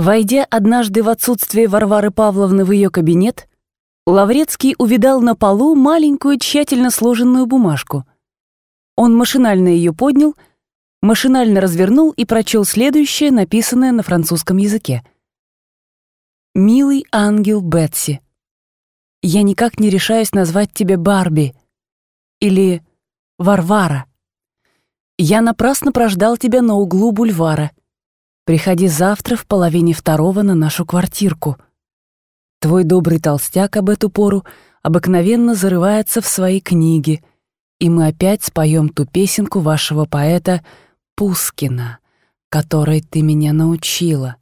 Войдя однажды в отсутствие Варвары Павловны в ее кабинет, Лаврецкий увидал на полу маленькую тщательно сложенную бумажку. Он машинально ее поднял, машинально развернул и прочел следующее, написанное на французском языке. «Милый ангел Бетси, я никак не решаюсь назвать тебя Барби или Варвара. Я напрасно прождал тебя на углу бульвара. Приходи завтра в половине второго на нашу квартирку. Твой добрый толстяк об эту пору обыкновенно зарывается в свои книги, и мы опять споем ту песенку вашего поэта Пускина, которой ты меня научила.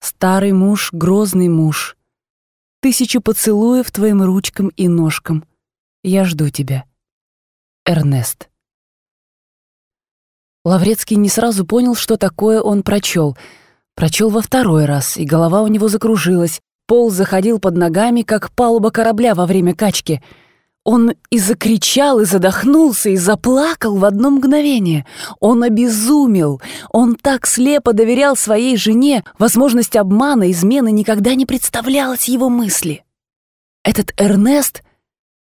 Старый муж, грозный муж, тысячу поцелуев твоим ручкам и ножкам. Я жду тебя. Эрнест. Лаврецкий не сразу понял, что такое он прочел. Прочел во второй раз, и голова у него закружилась. Пол заходил под ногами, как палуба корабля во время качки. Он и закричал, и задохнулся, и заплакал в одно мгновение. Он обезумел. Он так слепо доверял своей жене. Возможность обмана, измены никогда не представлялась его мысли. Этот Эрнест,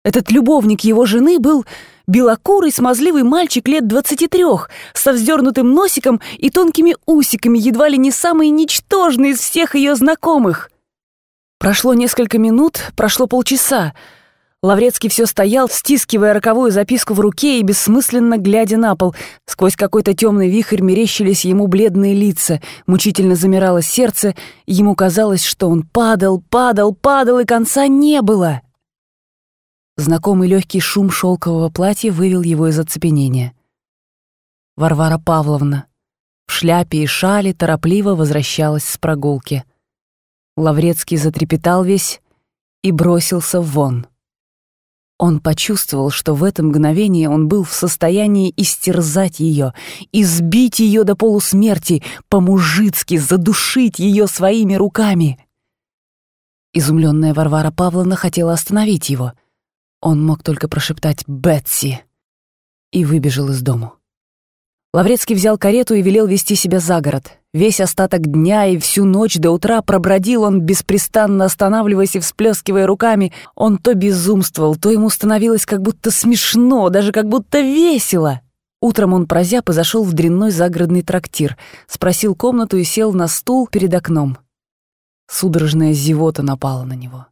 этот любовник его жены, был Белокурый, смазливый мальчик лет двадцати трех, со вздернутым носиком и тонкими усиками, едва ли не самый ничтожный из всех ее знакомых. Прошло несколько минут, прошло полчаса. Лаврецкий все стоял, стискивая роковую записку в руке и бессмысленно глядя на пол. Сквозь какой-то темный вихрь мерещились ему бледные лица, мучительно замирало сердце, ему казалось, что он падал, падал, падал, и конца не было. Знакомый легкий шум шелкового платья вывел его из оцепенения. Варвара Павловна в шляпе и шале торопливо возвращалась с прогулки. Лаврецкий затрепетал весь и бросился вон. Он почувствовал, что в это мгновение он был в состоянии истерзать ее, избить ее до полусмерти, по-мужицки задушить ее своими руками. Изумленная Варвара Павловна хотела остановить его — он мог только прошептать «Бетси» и выбежал из дому. Лаврецкий взял карету и велел вести себя за город. Весь остаток дня и всю ночь до утра пробродил он, беспрестанно останавливаясь и всплескивая руками. Он то безумствовал, то ему становилось как будто смешно, даже как будто весело. Утром он прозяб и зашел в дрянной загородный трактир, спросил комнату и сел на стул перед окном. Судорожная зевота напала на него.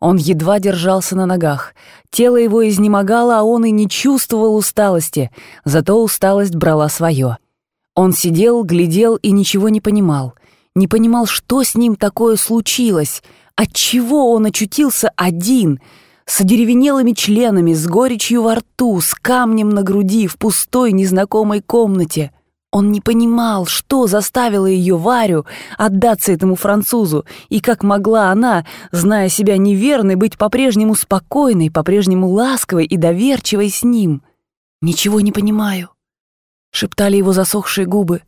Он едва держался на ногах. Тело его изнемогало, а он и не чувствовал усталости, зато усталость брала свое. Он сидел, глядел и ничего не понимал. Не понимал, что с ним такое случилось, отчего он очутился один, с одеревенелыми членами, с горечью во рту, с камнем на груди, в пустой незнакомой комнате — он не понимал, что заставило ее Варю отдаться этому французу, и как могла она, зная себя неверной, быть по-прежнему спокойной, по-прежнему ласковой и доверчивой с ним. «Ничего не понимаю», — шептали его засохшие губы.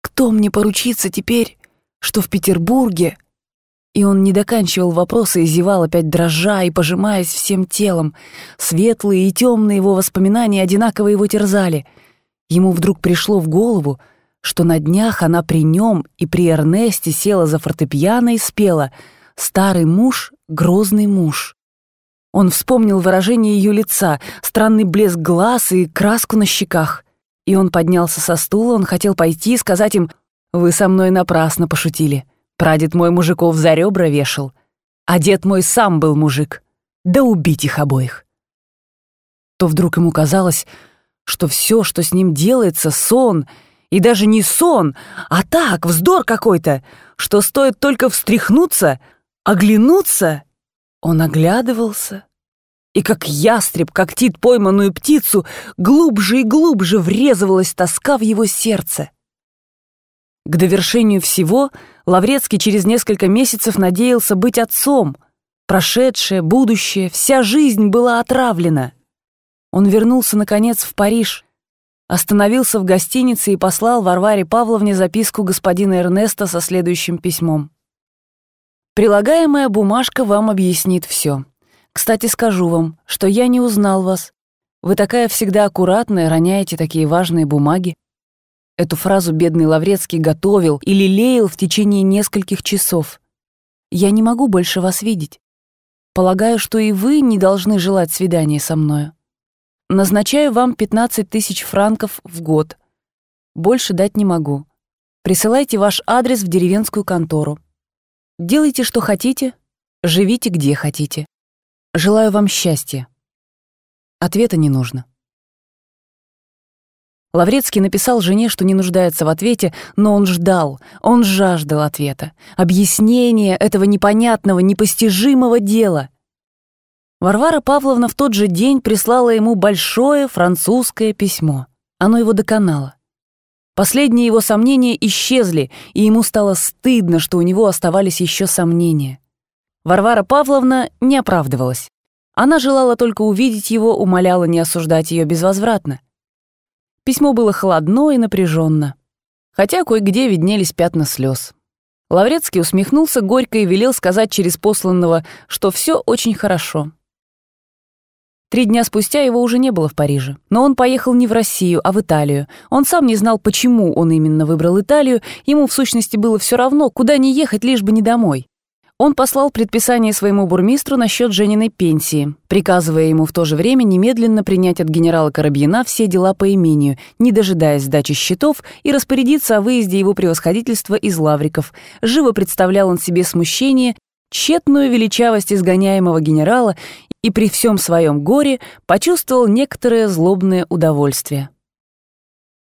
«Кто мне поручится теперь, что в Петербурге?» И он не доканчивал вопросы и зевал опять дрожа и пожимаясь всем телом. Светлые и темные его воспоминания одинаково его терзали — Ему вдруг пришло в голову, что на днях она при нем и при Эрнесте села за фортепиано и спела «Старый муж, грозный муж». Он вспомнил выражение ее лица, странный блеск глаз и краску на щеках. И он поднялся со стула, он хотел пойти и сказать им «Вы со мной напрасно пошутили. Прадед мой мужиков за ребра вешал, а дед мой сам был мужик. Да убить их обоих». То вдруг ему казалось, что все, что с ним делается, сон, и даже не сон, а так, вздор какой-то, что стоит только встряхнуться, оглянуться. Он оглядывался, и как ястреб когтит пойманную птицу, глубже и глубже врезывалась тоска в его сердце. К довершению всего Лаврецкий через несколько месяцев надеялся быть отцом. Прошедшее, будущее, вся жизнь была отравлена — он вернулся, наконец, в Париж, остановился в гостинице и послал Варваре Павловне записку господина Эрнеста со следующим письмом. «Прилагаемая бумажка вам объяснит все. Кстати, скажу вам, что я не узнал вас. Вы такая всегда аккуратная, роняете такие важные бумаги. Эту фразу бедный Лаврецкий готовил и лелеял в течение нескольких часов. «Я не могу больше вас видеть. Полагаю, что и вы не должны желать свидания со мною. Назначаю вам 15 тысяч франков в год. Больше дать не могу. Присылайте ваш адрес в деревенскую контору. Делайте, что хотите, живите, где хотите. Желаю вам счастья. Ответа не нужно. Лаврецкий написал жене, что не нуждается в ответе, но он ждал, он жаждал ответа, объяснения этого непонятного, непостижимого дела. Варвара Павловна в тот же день прислала ему большое французское письмо. Оно его доконало. Последние его сомнения исчезли, и ему стало стыдно, что у него оставались еще сомнения. Варвара Павловна не оправдывалась. Она желала только увидеть его, умоляла не осуждать ее безвозвратно. Письмо было холодно и напряженно, хотя кое-где виднелись пятна слез. Лаврецкий усмехнулся горько и велел сказать через посланного, что все очень хорошо. Три дня спустя его уже не было в Париже. Но он поехал не в Россию, а в Италию. Он сам не знал, почему он именно выбрал Италию. Ему, в сущности, было все равно, куда не ехать, лишь бы не домой. Он послал предписание своему бурмистру насчет Жениной пенсии, приказывая ему в то же время немедленно принять от генерала Коробьина все дела по имению, не дожидаясь сдачи счетов, и распорядиться о выезде его превосходительства из Лавриков. Живо представлял он себе смущение, тщетную величавость изгоняемого генерала и при всем своем горе почувствовал некоторое злобное удовольствие.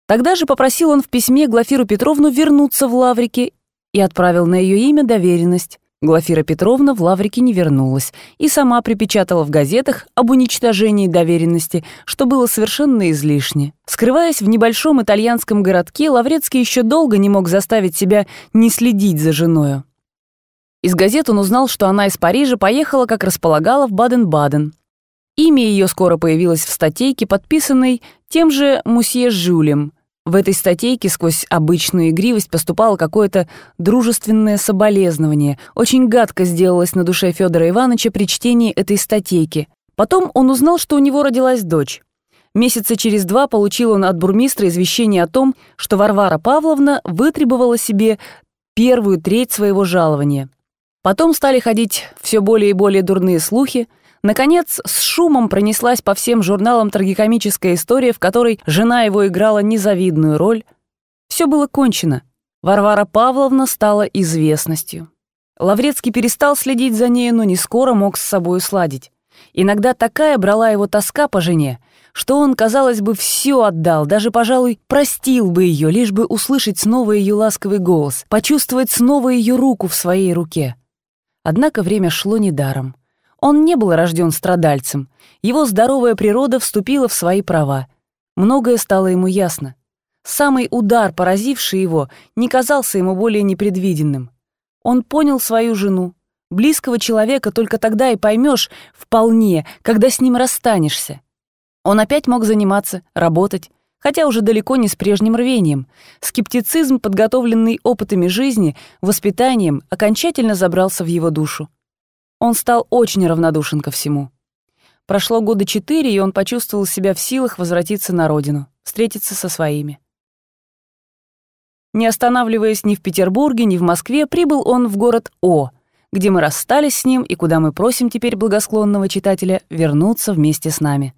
Тогда же попросил он в письме Глафиру Петровну вернуться в Лаврики и отправил на ее имя доверенность. Глафира Петровна в Лаврике не вернулась и сама припечатала в газетах об уничтожении доверенности, что было совершенно излишне. Скрываясь в небольшом итальянском городке, Лаврецкий еще долго не мог заставить себя не следить за женою. Из газет он узнал, что она из Парижа поехала, как располагала, в Баден-Баден. Имя ее скоро появилось в статейке, подписанной тем же мусье Жюлем, в этой статейке сквозь обычную игривость поступало какое-то дружественное соболезнование. Очень гадко сделалось на душе Федора Ивановича при чтении этой статейки. Потом он узнал, что у него родилась дочь. Месяца через два получил он от бурмистра извещение о том, что Варвара Павловна вытребовала себе первую треть своего жалования. Потом стали ходить все более и более дурные слухи, Наконец, с шумом пронеслась по всем журналам трагикомическая история, в которой жена его играла незавидную роль. Все было кончено. Варвара Павловна стала известностью. Лаврецкий перестал следить за ней, но не скоро мог с собой сладить. Иногда такая брала его тоска по жене, что он, казалось бы, все отдал, даже, пожалуй, простил бы ее, лишь бы услышать снова ее ласковый голос, почувствовать снова ее руку в своей руке. Однако время шло недаром. Он не был рожден страдальцем. Его здоровая природа вступила в свои права. Многое стало ему ясно. Самый удар, поразивший его, не казался ему более непредвиденным. Он понял свою жену. Близкого человека только тогда и поймешь вполне, когда с ним расстанешься. Он опять мог заниматься, работать, хотя уже далеко не с прежним рвением. Скептицизм, подготовленный опытами жизни, воспитанием, окончательно забрался в его душу. Он стал очень равнодушен ко всему. Прошло года четыре, и он почувствовал себя в силах возвратиться на родину, встретиться со своими. Не останавливаясь ни в Петербурге, ни в Москве, прибыл он в город О, где мы расстались с ним и куда мы просим теперь благосклонного читателя вернуться вместе с нами.